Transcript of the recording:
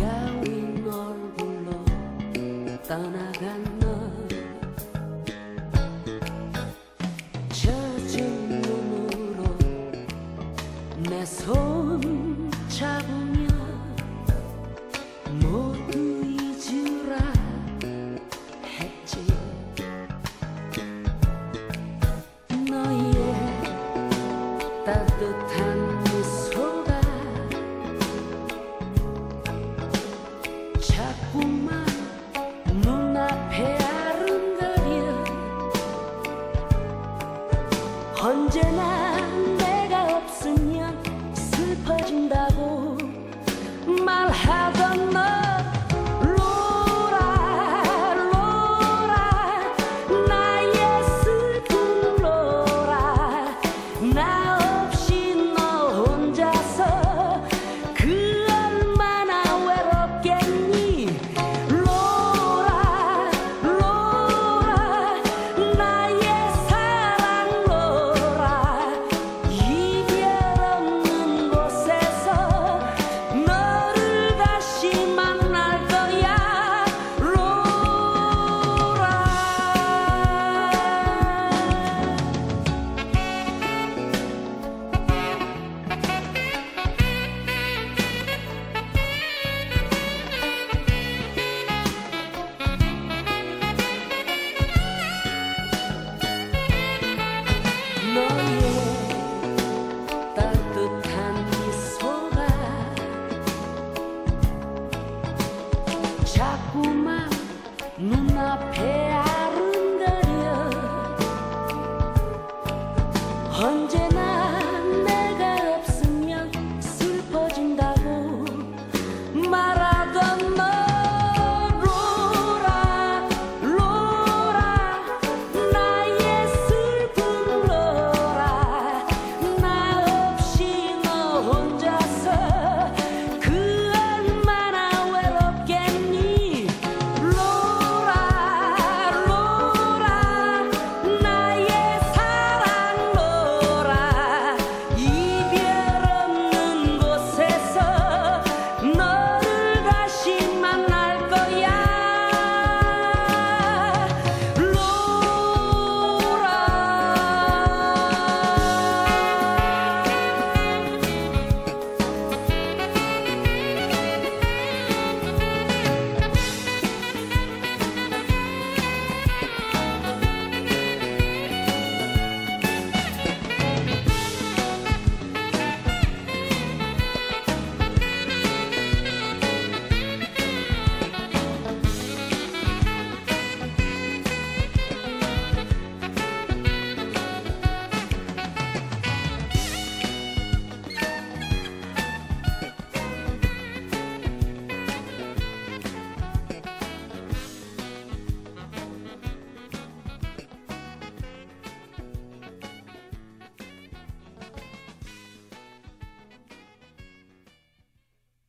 야윈 널 불러 떠나간 널 젖은 눈으로 내 손 잡으며 모두 잊으라 했지. 너의 따뜻한 슬퍼진다고 말하 alma numa.